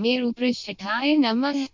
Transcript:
मेरुपृष्ठाय नमः।